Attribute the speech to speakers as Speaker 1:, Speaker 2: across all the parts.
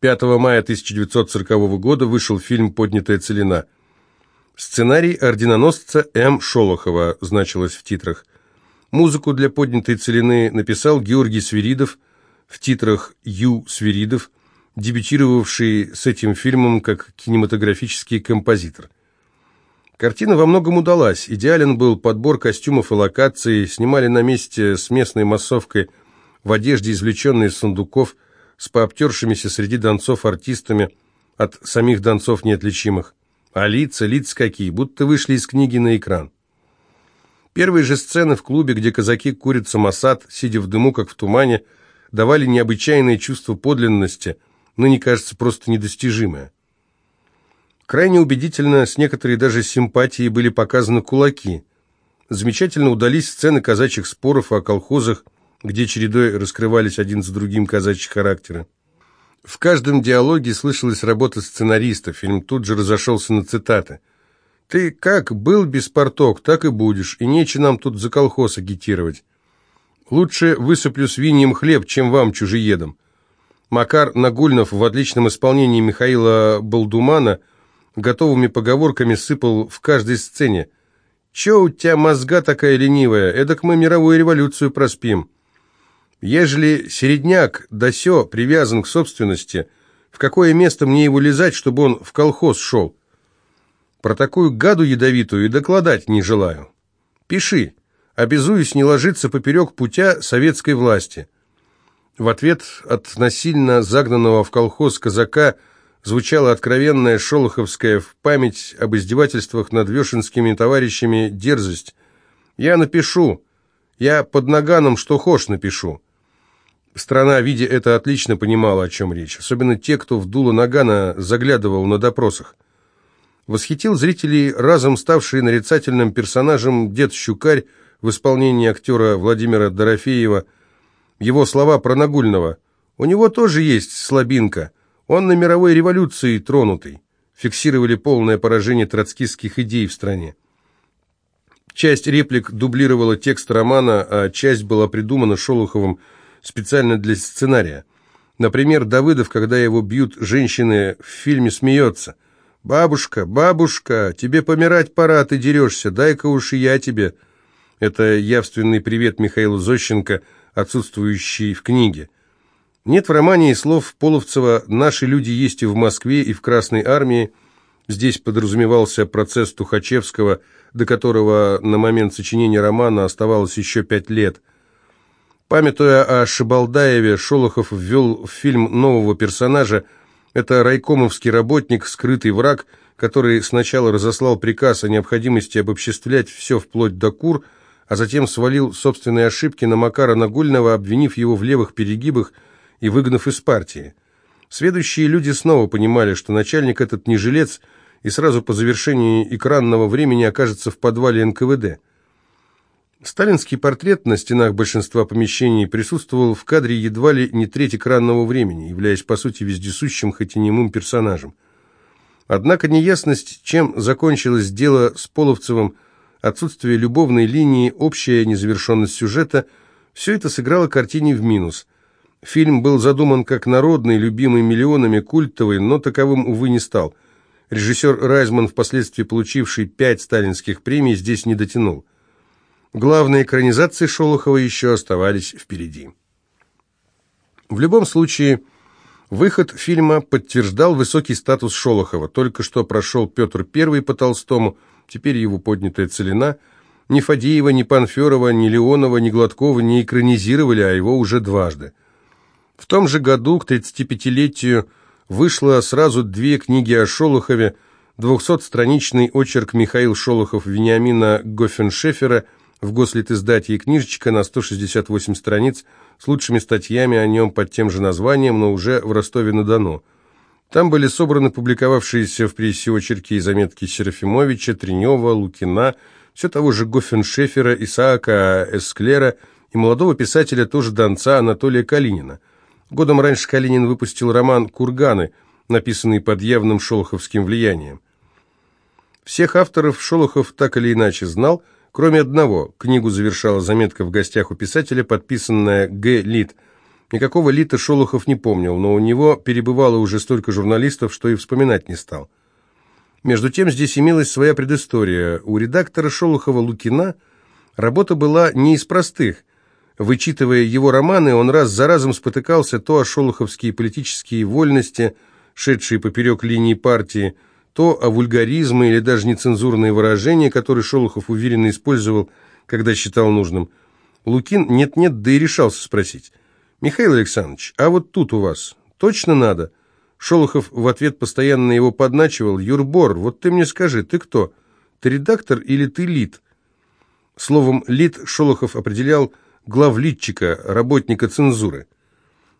Speaker 1: 5 мая 1940 года вышел фильм «Поднятая целина». Сценарий орденоносца М. Шолохова значилось в титрах. Музыку для «Поднятой целины» написал Георгий Свиридов, в титрах Ю. Свиридов, дебютировавший с этим фильмом как кинематографический композитор. Картина во многом удалась. Идеален был подбор костюмов и локаций, снимали на месте с местной массовкой в одежде, извлеченной из сундуков, с пообтершимися среди донцов артистами, от самих донцов неотличимых. А лица, лица какие, будто вышли из книги на экран. Первые же сцены в клубе, где казаки курят самосад, сидя в дыму, как в тумане, давали необычайное чувство подлинности, но не кажется просто недостижимое. Крайне убедительно, с некоторой даже симпатией были показаны кулаки. Замечательно удались сцены казачьих споров о колхозах, где чередой раскрывались один за другим казачьи характеры. В каждом диалоге слышалась работа сценариста, фильм тут же разошелся на цитаты. «Ты как был беспорток, так и будешь, и нече нам тут за колхоз агитировать. Лучше высыплю свиньям хлеб, чем вам, чужеедам». Макар Нагульнов в отличном исполнении Михаила Балдумана готовыми поговорками сыпал в каждой сцене. «Че у тебя мозга такая ленивая? Эдак мы мировую революцию проспим». Ежели середняк да сё привязан к собственности, в какое место мне его лизать, чтобы он в колхоз шел? Про такую гаду ядовитую и докладать не желаю. Пиши. Обязуюсь не ложиться поперек путя советской власти. В ответ от насильно загнанного в колхоз казака звучала откровенная шолоховская в память об издевательствах над вешенскими товарищами дерзость. «Я напишу. Я под наганом что хошь напишу». Страна, видя это, отлично понимала, о чем речь, особенно те, кто в дуло нагана заглядывал на допросах. Восхитил зрителей разом ставший нарицательным персонажем дед Щукарь в исполнении актера Владимира Дорофеева. Его слова про Нагульного. «У него тоже есть слабинка. Он на мировой революции тронутый». Фиксировали полное поражение троцкистских идей в стране. Часть реплик дублировала текст романа, а часть была придумана Шолоховым специально для сценария. Например, Давыдов, когда его бьют женщины, в фильме смеется. «Бабушка, бабушка, тебе помирать пора, ты дерешься, дай-ка уж и я тебе». Это явственный привет Михаилу Зощенко, отсутствующий в книге. Нет в романе и слов Половцева «Наши люди есть и в Москве, и в Красной армии». Здесь подразумевался процесс Тухачевского, до которого на момент сочинения романа оставалось еще пять лет. Памятуя о Шибалдаеве, Шолохов ввел в фильм нового персонажа. Это райкомовский работник, скрытый враг, который сначала разослал приказ о необходимости обобществлять все вплоть до кур, а затем свалил собственные ошибки на Макара Нагульного, обвинив его в левых перегибах и выгнав из партии. Следующие люди снова понимали, что начальник этот не жилец, и сразу по завершении экранного времени окажется в подвале НКВД. Сталинский портрет на стенах большинства помещений присутствовал в кадре едва ли не треть экранного времени, являясь по сути вездесущим, хоть и немым персонажем. Однако неясность, чем закончилось дело с Половцевым, отсутствие любовной линии, общая незавершенность сюжета – все это сыграло картине в минус. Фильм был задуман как народный, любимый миллионами, культовый, но таковым, увы, не стал. Режиссер Райзман, впоследствии получивший пять сталинских премий, здесь не дотянул. Главные экранизации Шолохова еще оставались впереди. В любом случае, выход фильма подтверждал высокий статус Шолохова. Только что прошел Петр I по Толстому, теперь его поднятая целина. Ни Фадеева, ни Панферова, ни Леонова, ни Гладкова не экранизировали, а его уже дважды. В том же году, к 35-летию, вышло сразу две книги о Шолохове, 200-страничный очерк Михаил Шолохов Вениамина Гофеншефера – в гослитиздате и книжечка на 168 страниц с лучшими статьями о нем под тем же названием, но уже в Ростове-на-Дону. Там были собраны публиковавшиеся в прессе очерки и заметки Серафимовича, Тренева, Лукина, все того же Гофеншефера, Исаака Эсклера и молодого писателя, тоже донца Анатолия Калинина. Годом раньше Калинин выпустил роман «Курганы», написанный под явным шолоховским влиянием. Всех авторов Шолохов так или иначе знал – Кроме одного, книгу завершала заметка в гостях у писателя, подписанная Г. Лид. Никакого Лита Шолохов не помнил, но у него перебывало уже столько журналистов, что и вспоминать не стал. Между тем здесь имелась своя предыстория. У редактора Шолохова Лукина работа была не из простых. Вычитывая его романы, он раз за разом спотыкался то о шолоховские политические вольности, шедшие поперек линии партии, то о вульгаризмы или даже нецензурные выражения, которые Шолохов уверенно использовал, когда считал нужным. Лукин нет-нет, да и решался спросить. «Михаил Александрович, а вот тут у вас точно надо?» Шолохов в ответ постоянно его подначивал. «Юрбор, вот ты мне скажи, ты кто? Ты редактор или ты лид?» Словом «лид» Шолохов определял главлитчика, работника цензуры.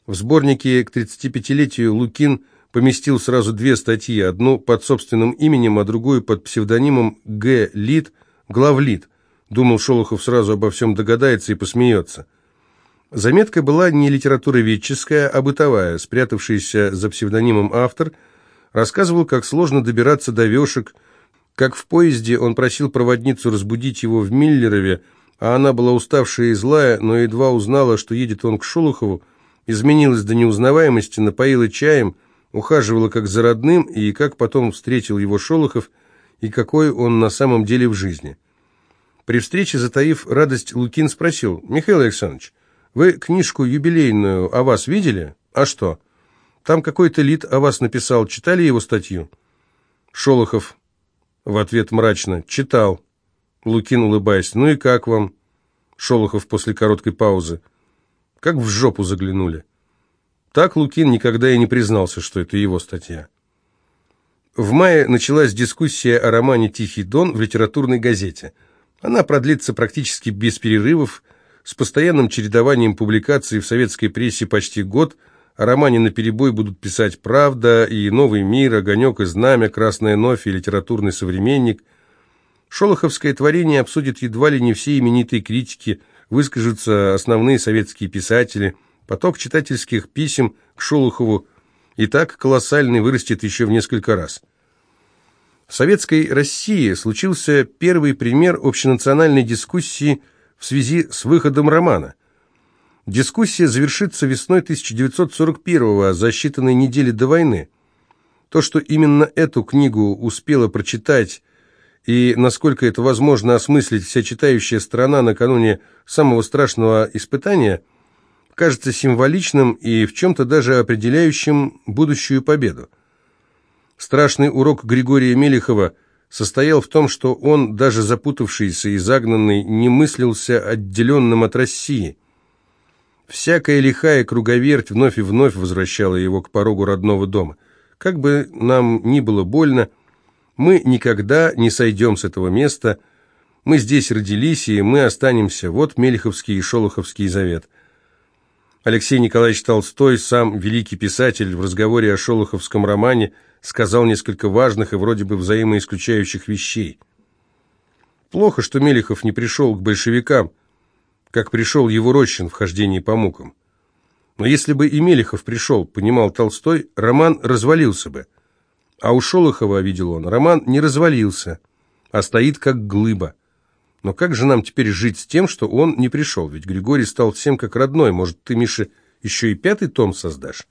Speaker 1: В сборнике к 35-летию Лукин поместил сразу две статьи, одну под собственным именем, а другую под псевдонимом Г. Лид, главлит. Думал, Шолохов сразу обо всем догадается и посмеется. Заметка была не литературоведческая, а бытовая. Спрятавшийся за псевдонимом автор рассказывал, как сложно добираться до вешек, как в поезде он просил проводницу разбудить его в Миллерове, а она была уставшая и злая, но едва узнала, что едет он к Шолохову, изменилась до неузнаваемости, напоила чаем, ухаживала как за родным, и как потом встретил его Шолохов, и какой он на самом деле в жизни. При встрече, затаив радость, Лукин спросил, «Михаил Александрович, вы книжку юбилейную о вас видели? А что? Там какой-то лид о вас написал. Читали его статью? Шолохов в ответ мрачно. Читал. Лукин, улыбаясь. Ну и как вам? Шолохов после короткой паузы. Как в жопу заглянули. Так Лукин никогда и не признался, что это его статья. В мае началась дискуссия о романе «Тихий дон» в литературной газете. Она продлится практически без перерывов, с постоянным чередованием публикаций в советской прессе почти год, о романе наперебой будут писать «Правда» и «Новый мир», «Огонек и знамя», «Красная новь» и «Литературный современник». Шолоховское творение обсудят едва ли не все именитые критики, выскажутся основные советские писатели, поток читательских писем к Шолохову и так колоссальный вырастет еще в несколько раз. В советской России случился первый пример общенациональной дискуссии – в связи с выходом романа. Дискуссия завершится весной 1941-го, за считанные недели до войны. То, что именно эту книгу успела прочитать и насколько это возможно осмыслить вся читающая страна накануне самого страшного испытания, кажется символичным и в чем-то даже определяющим будущую победу. Страшный урок Григория Мелехова – состоял в том, что он, даже запутавшийся и загнанный, не мыслился отделенным от России. Всякая лихая круговерть вновь и вновь возвращала его к порогу родного дома. Как бы нам ни было больно, мы никогда не сойдем с этого места, мы здесь родились, и мы останемся. Вот Мелеховский и Шолоховский завет. Алексей Николаевич Толстой, сам великий писатель, в разговоре о Шолоховском романе – сказал несколько важных и вроде бы взаимоисключающих вещей. Плохо, что Мелехов не пришел к большевикам, как пришел его Рощин в хождении по мукам. Но если бы и Мелехов пришел, понимал Толстой, роман развалился бы. А у Шолохова, видел он, роман не развалился, а стоит как глыба. Но как же нам теперь жить с тем, что он не пришел? Ведь Григорий стал всем как родной. Может, ты, Миша, еще и пятый том создашь?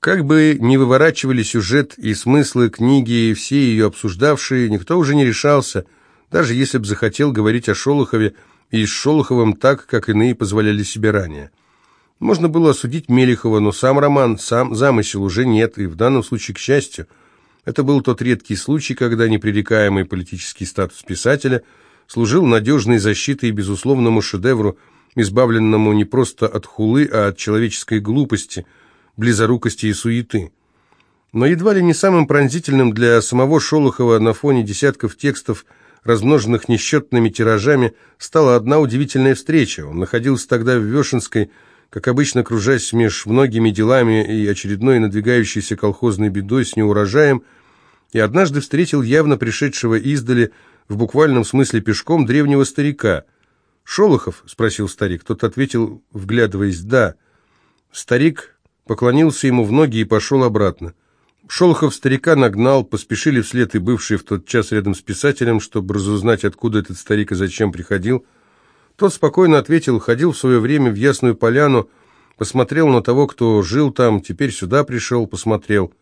Speaker 1: Как бы ни выворачивали сюжет и смыслы книги, и все ее обсуждавшие, никто уже не решался, даже если бы захотел говорить о Шолохове и с Шолоховым так, как иные позволяли себе ранее. Можно было осудить Мелехова, но сам роман, сам замысел уже нет, и в данном случае, к счастью, это был тот редкий случай, когда непререкаемый политический статус писателя служил надежной защитой безусловному шедевру, избавленному не просто от хулы, а от человеческой глупости – близорукости и суеты. Но едва ли не самым пронзительным для самого Шолохова на фоне десятков текстов, размноженных несчетными тиражами, стала одна удивительная встреча. Он находился тогда в Вешенской, как обычно, кружась меж многими делами и очередной надвигающейся колхозной бедой с неурожаем, и однажды встретил явно пришедшего издали, в буквальном смысле пешком, древнего старика. «Шолохов?» — спросил старик. Тот ответил, вглядываясь, «да». Старик поклонился ему в ноги и пошел обратно. Шолохов старика нагнал, поспешили вслед и бывшие в тот час рядом с писателем, чтобы разузнать, откуда этот старик и зачем приходил. Тот спокойно ответил, ходил в свое время в Ясную Поляну, Посмотрел на того, кто жил там, теперь сюда пришел, посмотрел.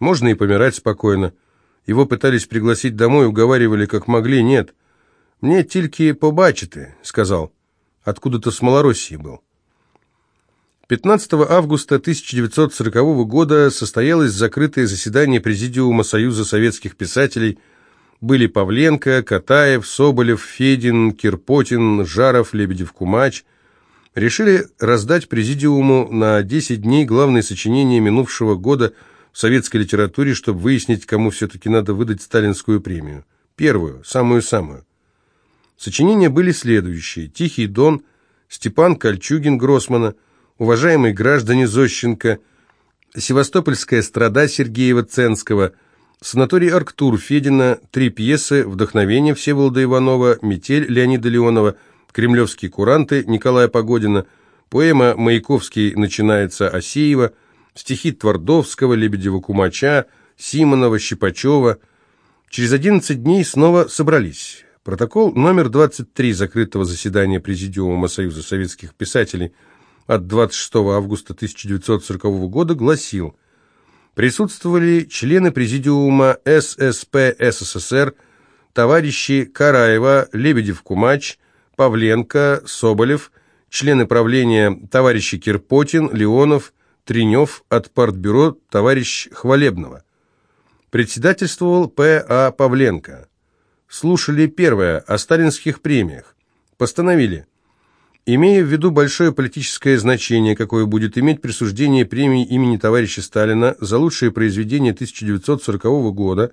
Speaker 1: Можно и помирать спокойно. Его пытались пригласить домой, уговаривали как могли, нет. «Мне тільки побачити», — сказал. Откуда-то с Малороссии был. 15 августа 1940 года состоялось закрытое заседание Президиума Союза советских писателей. Были Павленко, Катаев, Соболев, Федин, Кирпотин, Жаров, Лебедев-Кумач. Решили раздать Президиуму на 10 дней главные сочинения минувшего года советской литературе, чтобы выяснить, кому все-таки надо выдать сталинскую премию. Первую, самую-самую. Сочинения были следующие. «Тихий дон», Степан Кольчугин Гроссмана, «Уважаемые граждане Зощенко», «Севастопольская страда» Сергеева Ценского, «Санаторий Арктур» Федина, три пьесы «Вдохновение» Всеволода Иванова, «Метель» Леонида Леонова, «Кремлевские куранты» Николая Погодина, поэма «Маяковский» начинается Осеева, стихи Твардовского, Лебедева-Кумача, Симонова, Щипачева. Через 11 дней снова собрались. Протокол номер 23 закрытого заседания Президиума Союза советских писателей от 26 августа 1940 года гласил «Присутствовали члены Президиума ССП СССР, товарищи Караева, Лебедев-Кумач, Павленко, Соболев, члены правления товарищи Кирпотин, Леонов, Тренев, от партбюро товарищ Хвалебного. Председательствовал П.А. Павленко слушали первое о сталинских премиях. Постановили, имея в виду большое политическое значение, какое будет иметь присуждение премии имени товарища Сталина за лучшие произведения 1940 года,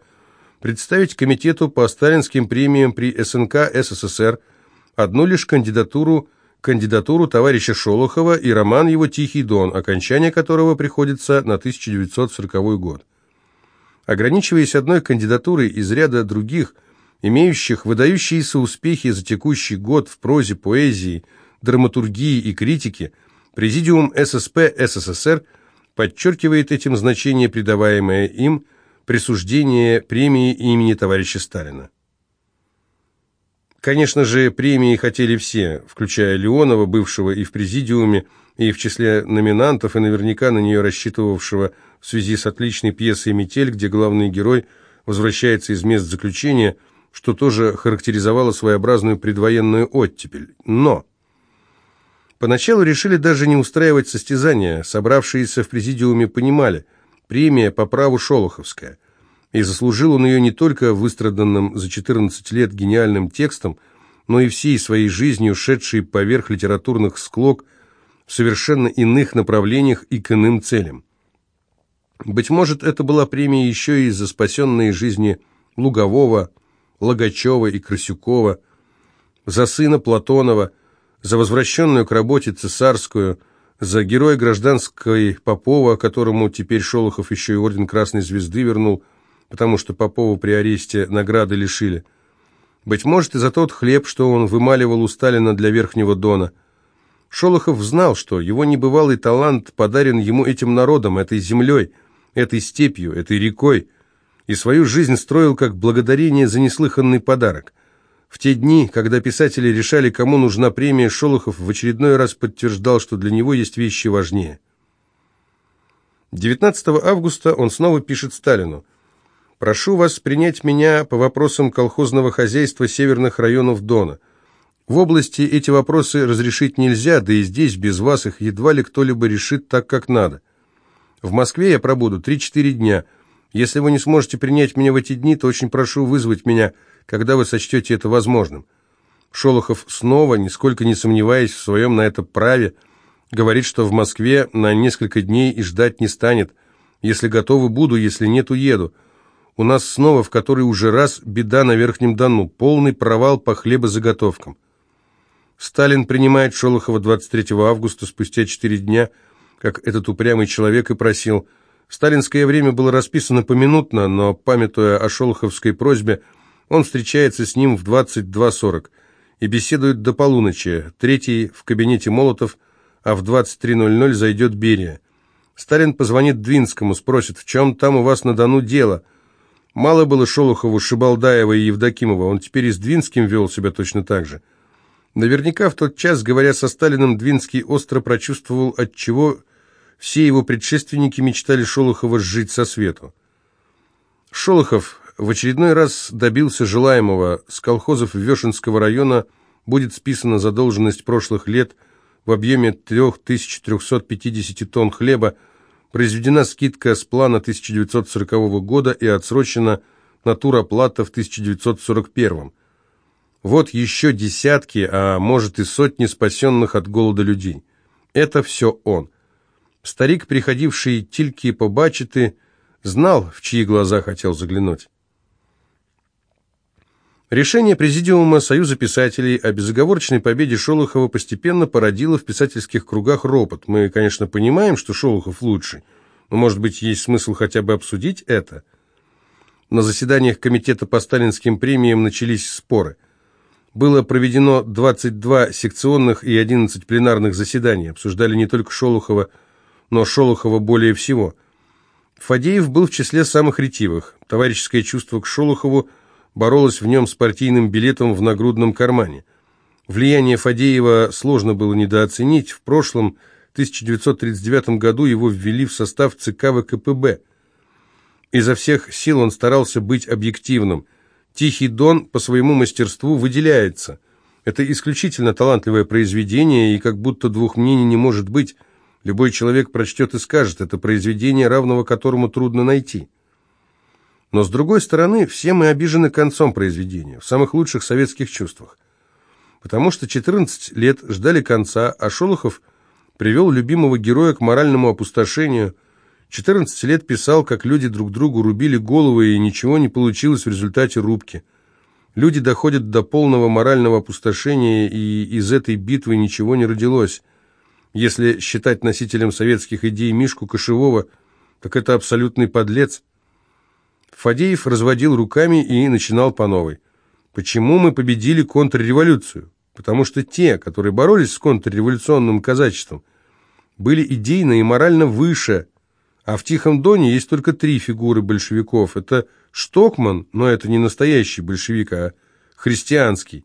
Speaker 1: представить комитету по сталинским премиям при СНК СССР одну лишь кандидатуру кандидатуру товарища Шолохова и роман его «Тихий дон», окончание которого приходится на 1940 год. Ограничиваясь одной кандидатурой из ряда других – имеющих выдающиеся успехи за текущий год в прозе, поэзии, драматургии и критике, Президиум ССП СССР подчеркивает этим значение, придаваемое им присуждение премии имени товарища Сталина. Конечно же, премии хотели все, включая Леонова, бывшего и в Президиуме, и в числе номинантов, и наверняка на нее рассчитывавшего в связи с отличной пьесой «Метель», где главный герой возвращается из мест заключения – что тоже характеризовало своеобразную предвоенную оттепель. Но поначалу решили даже не устраивать состязания. Собравшиеся в президиуме понимали, премия по праву Шолоховская. И заслужил он ее не только выстраданным за 14 лет гениальным текстом, но и всей своей жизнью, шедшей поверх литературных склок в совершенно иных направлениях и к иным целям. Быть может, это была премия еще и за спасенные жизни Лугового, Логачева и Красюкова, за сына Платонова, за возвращенную к работе цесарскую, за героя гражданской Попова, которому теперь Шолохов еще и орден Красной Звезды вернул, потому что Попову при аресте награды лишили. Быть может, и за тот хлеб, что он вымаливал у Сталина для Верхнего Дона. Шолохов знал, что его небывалый талант подарен ему этим народом, этой землей, этой степью, этой рекой, и свою жизнь строил как благодарение за неслыханный подарок. В те дни, когда писатели решали, кому нужна премия, Шолохов в очередной раз подтверждал, что для него есть вещи важнее. 19 августа он снова пишет Сталину. «Прошу вас принять меня по вопросам колхозного хозяйства северных районов Дона. В области эти вопросы разрешить нельзя, да и здесь без вас их едва ли кто-либо решит так, как надо. В Москве я пробуду 3-4 дня». Если вы не сможете принять меня в эти дни, то очень прошу вызвать меня, когда вы сочтете это возможным». Шолохов снова, нисколько не сомневаясь в своем на это праве, говорит, что в Москве на несколько дней и ждать не станет. Если готовы, буду, если нет, уеду. У нас снова в который уже раз беда на Верхнем Дону, полный провал по хлебозаготовкам. Сталин принимает Шолохова 23 августа, спустя четыре дня, как этот упрямый человек и просил – Сталинское время было расписано поминутно, но, памятуя о шолоховской просьбе, он встречается с ним в 22.40 и беседует до полуночи, третий в кабинете Молотов, а в 23.00 зайдет Берия. Сталин позвонит Двинскому, спросит, в чем там у вас на Дону дело. Мало было Шолохову, Шибалдаева и Евдокимова, он теперь и с Двинским вел себя точно так же. Наверняка в тот час, говоря со Сталиным, Двинский остро прочувствовал, от чего все его предшественники мечтали Шолохова сжить со свету. Шолохов в очередной раз добился желаемого. С колхозов Вешенского района будет списана задолженность прошлых лет в объеме 3350 тонн хлеба, произведена скидка с плана 1940 года и отсрочена натуроплата в 1941. Вот еще десятки, а может и сотни спасенных от голода людей. Это все он. Старик, приходивший тільки побачити, знал, в чьи глаза хотел заглянуть. Решение Президиума Союза писателей о безоговорочной победе Шолохова постепенно породило в писательских кругах ропот. Мы, конечно, понимаем, что Шолохов лучший, но, может быть, есть смысл хотя бы обсудить это? На заседаниях Комитета по сталинским премиям начались споры. Было проведено 22 секционных и 11 пленарных заседаний. Обсуждали не только Шолохова, но Шолохова более всего. Фадеев был в числе самых ретивых. Товарищеское чувство к Шолохову – боролась в нем с партийным билетом в нагрудном кармане. Влияние Фадеева сложно было недооценить. В прошлом, 1939 году, его ввели в состав ЦК ВКПБ. Изо всех сил он старался быть объективным. «Тихий Дон» по своему мастерству выделяется. Это исключительно талантливое произведение, и как будто двух мнений не может быть. Любой человек прочтет и скажет, это произведение, равного которому трудно найти. Но, с другой стороны, все мы обижены концом произведения, в самых лучших советских чувствах. Потому что 14 лет ждали конца, а Шолохов привел любимого героя к моральному опустошению. 14 лет писал, как люди друг другу рубили головы, и ничего не получилось в результате рубки. Люди доходят до полного морального опустошения, и из этой битвы ничего не родилось. Если считать носителем советских идей Мишку Кошевого, так это абсолютный подлец – Фадеев разводил руками и начинал по новой. Почему мы победили контрреволюцию? Потому что те, которые боролись с контрреволюционным казачеством, были идейно и морально выше, а в Тихом Доне есть только три фигуры большевиков. Это Штокман, но это не настоящий большевик, а христианский.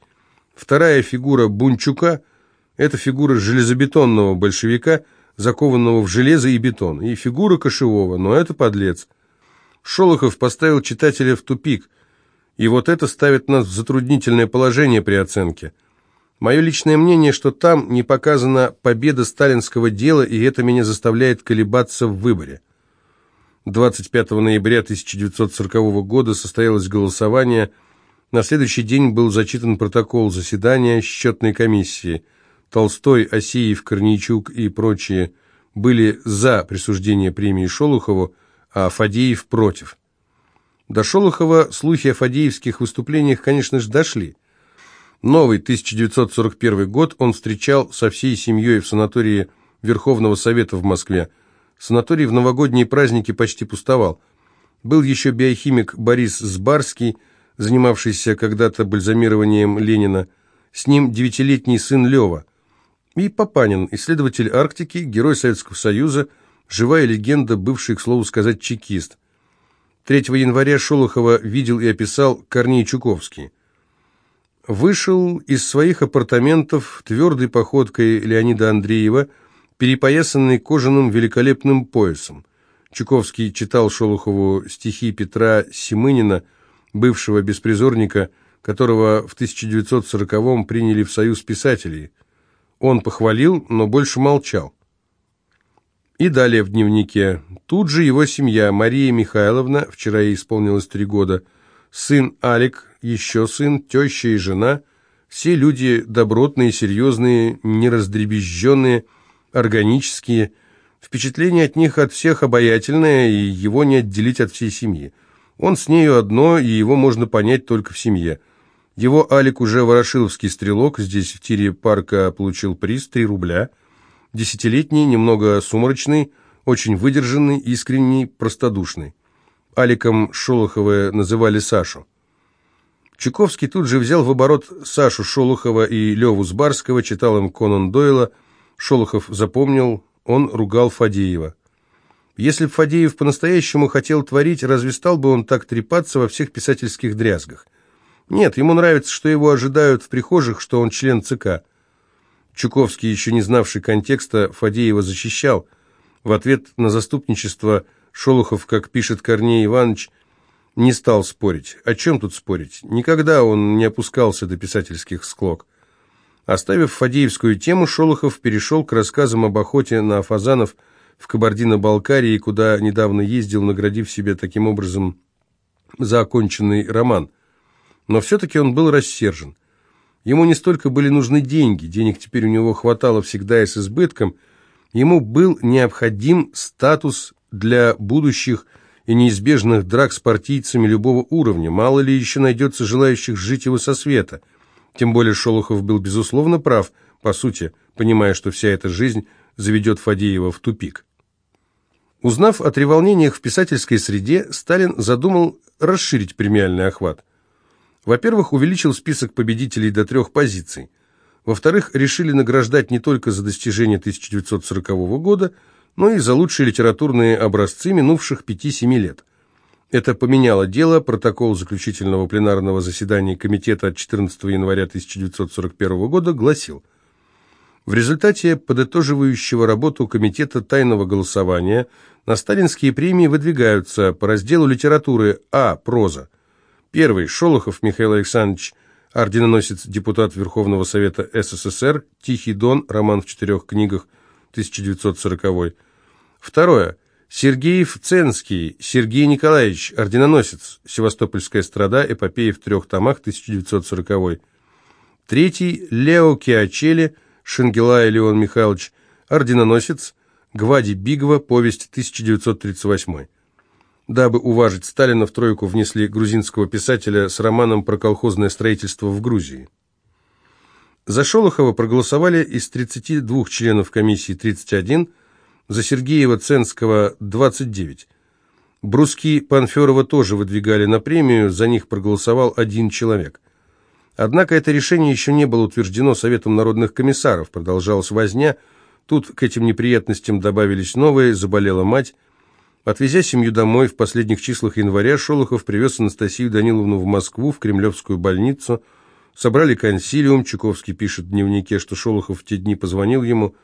Speaker 1: Вторая фигура Бунчука – это фигура железобетонного большевика, закованного в железо и бетон, и фигура Кошевого, но это подлец – Шолохов поставил читателя в тупик, и вот это ставит нас в затруднительное положение при оценке. Мое личное мнение, что там не показана победа сталинского дела, и это меня заставляет колебаться в выборе. 25 ноября 1940 года состоялось голосование. На следующий день был зачитан протокол заседания счетной комиссии. Толстой, Осеев, Корнейчук и прочие были за присуждение премии Шолохову, а Фадеев против. До Шолохова слухи о фадеевских выступлениях, конечно же, дошли. Новый 1941 год он встречал со всей семьей в санатории Верховного Совета в Москве. Санаторий в новогодние праздники почти пустовал. Был еще биохимик Борис Сбарский, занимавшийся когда-то бальзамированием Ленина. С ним девятилетний сын Лева. И Папанин, исследователь Арктики, герой Советского Союза, Живая легенда, бывший, к слову сказать, чекист. 3 января Шолохова видел и описал Корней Чуковский. Вышел из своих апартаментов твердой походкой Леонида Андреева, перепоясанный кожаным великолепным поясом. Чуковский читал Шолохову стихи Петра Семынина, бывшего беспризорника, которого в 1940-м приняли в Союз писателей. Он похвалил, но больше молчал. И далее в дневнике. Тут же его семья, Мария Михайловна, вчера ей исполнилось три года, сын Алик, еще сын, теща и жена, все люди добротные, серьезные, нераздребезженные, органические. Впечатление от них от всех обаятельное, и его не отделить от всей семьи. Он с нею одно, и его можно понять только в семье. Его Алик уже ворошиловский стрелок, здесь в тире парка получил приз, 3 рубля – Десятилетний, немного сумрачный, очень выдержанный, искренний, простодушный. Аликом Шолохова называли Сашу. Чуковский тут же взял в оборот Сашу Шолохова и Леву Сбарского, читал им Конан Дойла. Шолохов запомнил, он ругал Фадеева. Если б Фадеев по-настоящему хотел творить, разве стал бы он так трепаться во всех писательских дрязгах? Нет, ему нравится, что его ожидают в прихожих, что он член ЦК. Чуковский, еще не знавший контекста, Фадеева защищал. В ответ на заступничество Шолохов, как пишет Корней Иванович, не стал спорить. О чем тут спорить? Никогда он не опускался до писательских склок. Оставив Фадеевскую тему, Шолохов перешел к рассказам об охоте на фазанов в Кабардино-Балкарии, куда недавно ездил, наградив себе таким образом за оконченный роман. Но все-таки он был рассержен. Ему не столько были нужны деньги, денег теперь у него хватало всегда и с избытком, ему был необходим статус для будущих и неизбежных драк с партийцами любого уровня. Мало ли еще найдется желающих жить его со света. Тем более Шолохов был безусловно прав, по сути, понимая, что вся эта жизнь заведет Фадеева в тупик. Узнав о треволнениях в писательской среде, Сталин задумал расширить премиальный охват. Во-первых, увеличил список победителей до трех позиций. Во-вторых, решили награждать не только за достижения 1940 года, но и за лучшие литературные образцы минувших 5-7 лет. Это поменяло дело, протокол заключительного пленарного заседания комитета от 14 января 1941 года гласил в результате подытоживающего работу комитета тайного голосования на сталинские премии выдвигаются по разделу литературы А. Проза. Первый. Шолохов Михаил Александрович, орденоносец, депутат Верховного Совета СССР, «Тихий дон», роман в четырех книгах, 1940 Второе. Сергеев Ценский, Сергей Николаевич, орденоносец, Севастопольская страда, эпопея в трех томах, 1940 Третий. Лео Киачели, Шенгелай Леон Михайлович, орденоносец, Гвади Бигова, повесть, 1938 Дабы уважить Сталина, в тройку внесли грузинского писателя с романом про колхозное строительство в Грузии. За Шолохова проголосовали из 32 членов комиссии 31, за Сергеева-Ценского 29. Бруски Панферова тоже выдвигали на премию, за них проголосовал один человек. Однако это решение еще не было утверждено Советом народных комиссаров, продолжалась возня, тут к этим неприятностям добавились новые, заболела мать, Отвезя семью домой в последних числах января, Шолохов привез Анастасию Даниловну в Москву, в Кремлевскую больницу. Собрали консилиум, Чуковский пишет в дневнике, что Шолохов в те дни позвонил ему.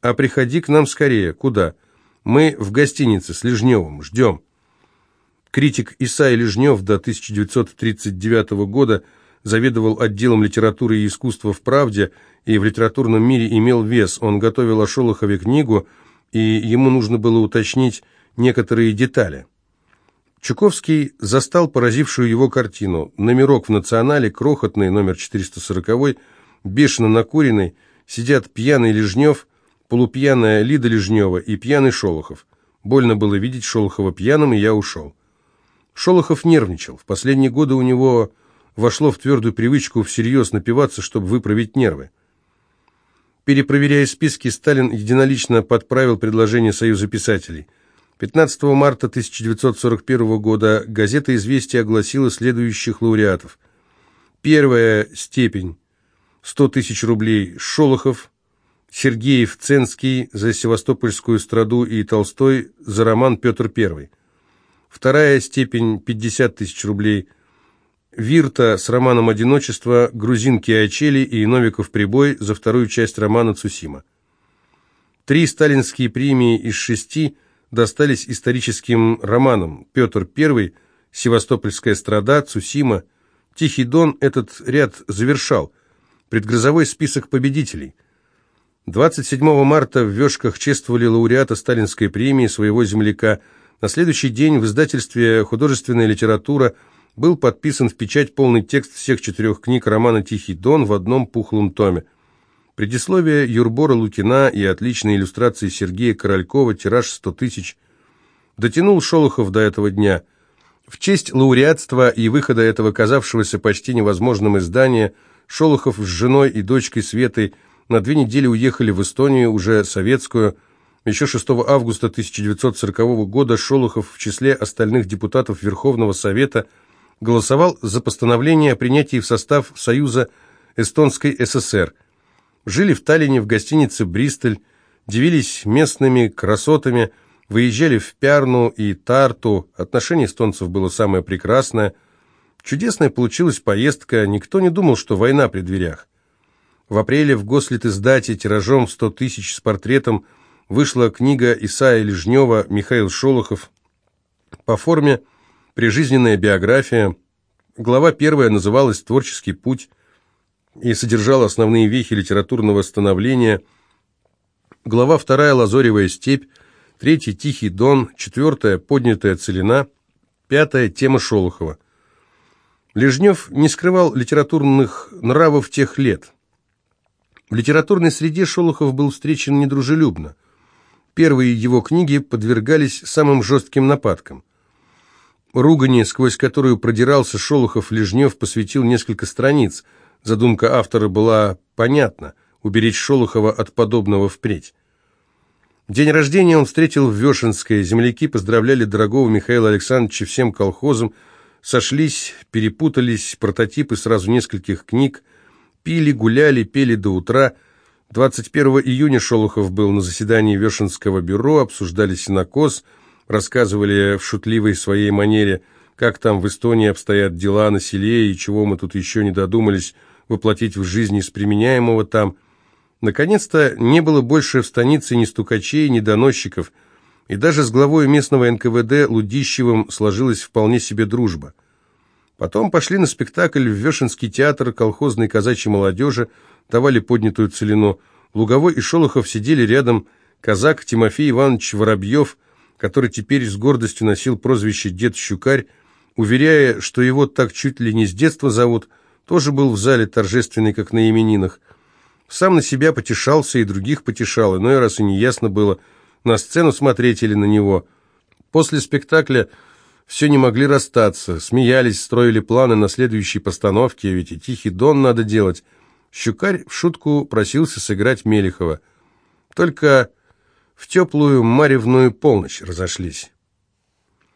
Speaker 1: «А приходи к нам скорее. Куда? Мы в гостинице с Лежневым. Ждем». Критик Исай Лежнев до 1939 года заведовал отделом литературы и искусства в «Правде» и в литературном мире имел вес. Он готовил о Шолохове книгу, и ему нужно было уточнить, некоторые детали. Чуковский застал поразившую его картину. Номерок в «Национале», крохотный, номер 440, бешено накуренный, сидят пьяный Лежнев, полупьяная Лида Лежнева и пьяный Шолохов. Больно было видеть Шолохова пьяным, и я ушел. Шолохов нервничал. В последние годы у него вошло в твердую привычку всерьез напиваться, чтобы выправить нервы. Перепроверяя списки, Сталин единолично подправил предложение Союза писателей – 15 марта 1941 года газета «Известия» огласила следующих лауреатов. Первая степень – 100 тысяч рублей Шолохов, Сергеев Ценский за Севастопольскую страду и Толстой за роман «Петр I». Вторая степень – 50 тысяч рублей Вирта с романом «Одиночество», грузинки Ачели и Новиков «Прибой» за вторую часть романа «Цусима». Три сталинские премии из шести – достались историческим романам «Петр I», «Севастопольская страда», «Цусима». «Тихий дон» этот ряд завершал. Предгрозовой список победителей. 27 марта в Вешках чествовали лауреата Сталинской премии своего земляка. На следующий день в издательстве «Художественная литература» был подписан в печать полный текст всех четырех книг романа «Тихий дон» в одном пухлом томе. Предисловие Юрбора Лукина и отличные иллюстрации Сергея Королькова, тираж 100 тысяч. Дотянул Шолохов до этого дня. В честь лауреатства и выхода этого казавшегося почти невозможным издания Шолохов с женой и дочкой Светой на две недели уехали в Эстонию, уже советскую. Еще 6 августа 1940 года Шолохов в числе остальных депутатов Верховного Совета голосовал за постановление о принятии в состав Союза Эстонской ССР – Жили в Таллине в гостинице «Бристоль», дивились местными красотами, выезжали в Пярну и Тарту, отношение эстонцев было самое прекрасное. Чудесная получилась поездка, никто не думал, что война при дверях. В апреле в Гослит-издате тиражом 100 тысяч с портретом вышла книга Исаия Лежнева «Михаил Шолохов». По форме прижизненная биография. Глава первая называлась «Творческий путь» и содержала основные вехи литературного становления. Глава вторая «Лазоревая степь», третья «Тихий дон», четвертая «Поднятая целина», пятая «Тема Шолохова». Лежнев не скрывал литературных нравов тех лет. В литературной среде Шолохов был встречен недружелюбно. Первые его книги подвергались самым жестким нападкам. Ругани, сквозь которую продирался Шолохов, Лежнев посвятил несколько страниц. Задумка автора была понятна – уберечь Шолохова от подобного впредь. День рождения он встретил в Вешенской. Земляки поздравляли дорогого Михаила Александровича всем колхозам, сошлись, перепутались прототипы сразу нескольких книг, пили, гуляли, пели до утра. 21 июня Шолохов был на заседании Вешенского бюро, обсуждали синокос, рассказывали в шутливой своей манере, как там в Эстонии обстоят дела на селе и чего мы тут еще не додумались воплотить в жизнь из применяемого там. Наконец-то не было больше в станице ни стукачей, ни доносчиков – и даже с главой местного НКВД Лудищевым сложилась вполне себе дружба. Потом пошли на спектакль в Вешенский театр колхозной казачьей молодежи, давали поднятую целину. Луговой и Шолохов сидели рядом, казак Тимофей Иванович Воробьев, который теперь с гордостью носил прозвище «Дед Щукарь», уверяя, что его так чуть ли не с детства зовут, тоже был в зале торжественный, как на именинах. Сам на себя потешался и других потешал, иной раз и неясно было – на сцену смотреть или на него. После спектакля все не могли расстаться, смеялись, строили планы на следующие постановки, ведь и «Тихий дон» надо делать. Щукарь в шутку просился сыграть Мелехова. Только в теплую маревную полночь разошлись.